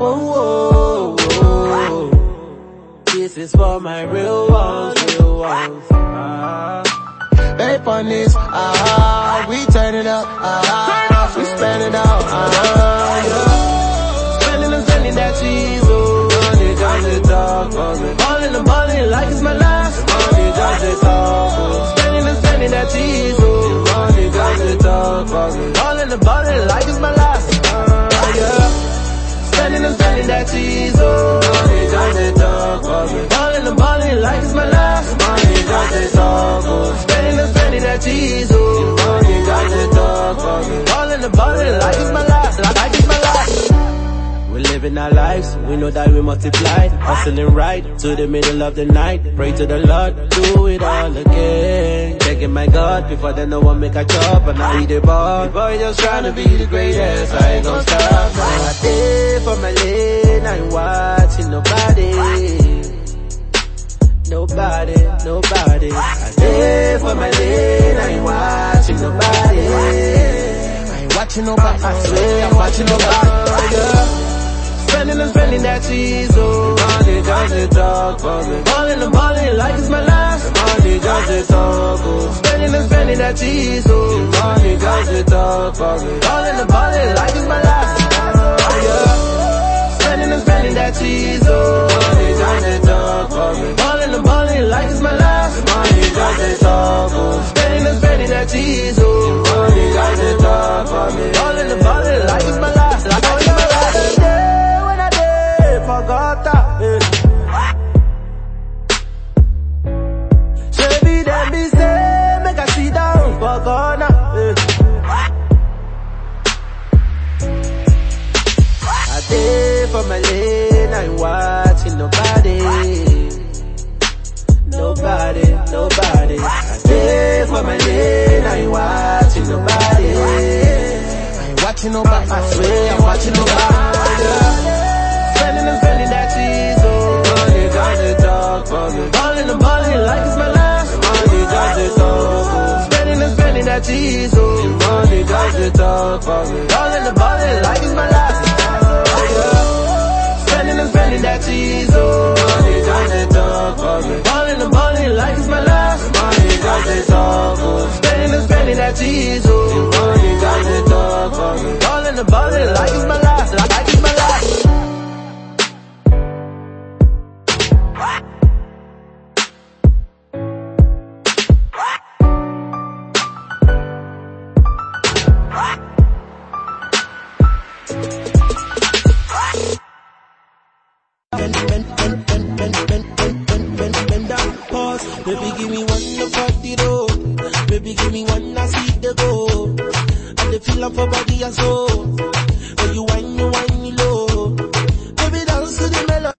Oh, oh, oh. This is for my real ones, real ones. Ah. Babe on this, ah, we turn it up, ah, we spend it out, ah, yeah. Spending and spending that cheese, oh. Money just a talk for me. Ballin' and ballin' like it's my last. Money just a talk, oh. Spending and spending that cheese, oh. Money just a talk for me. Ballin' and ballin' like that cheese, oh. Money just a talk for me. Ballin' and ballin' like it's my last. Money just a talk. Spending and spending that cheese, oh. Money just a talk for me. Ballin' and ballin' like it's my last. Like it's my. We're living our lives, we know that we multiply, hustling right to the middle of the night. Pray to the Lord, do it all again. Checking my God before they no one make a chop and I eat the ball. Boy, just trying to be the greatest, I ain't gonna stop. Now I stay for my lane, I ain't watching nobody. Nobody, nobody. I stay for my lane, I ain't watching nobody. I ain't watching nobody, I swear I'm watching nobody. Yeah. Spending and spending that cheese, oh. Money just a talk for me. Ballin' and ballin' like it's my last. Money just a talk, oh. Spending and spending that cheese, oh. Money just a talk for me. Ballin' and ballin' like it's my last. Oh, yeah. Spending and spending that cheese, oh. Money just a talk for me. Ballin' and ballin' like it's my last. Money just a talk, oh. For my lane, I ain't watching nobody. Nobody, nobody. I dey for my lane, I ain't watching nobody. I ain't watching nobody, I swear I'm watching nobody. Spending and spending that cheese, oh. Money a talk for me. Ballin' and ballin' like it's my last. Money just a talk, oh. Spending and spending that cheese, oh. Money a talk for me. Ballin' and ballin' They money my life, my life. Baby, give me one more. Feeling for body and soul.